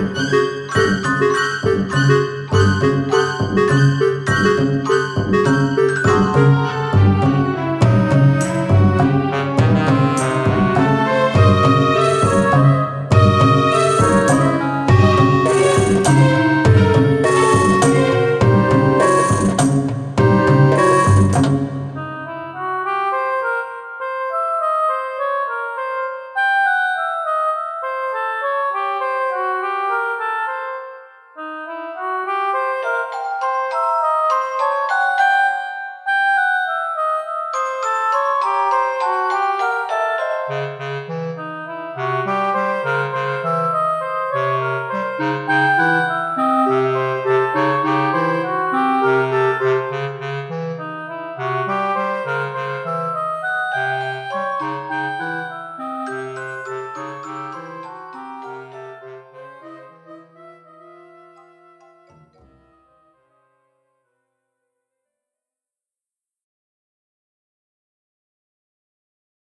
Música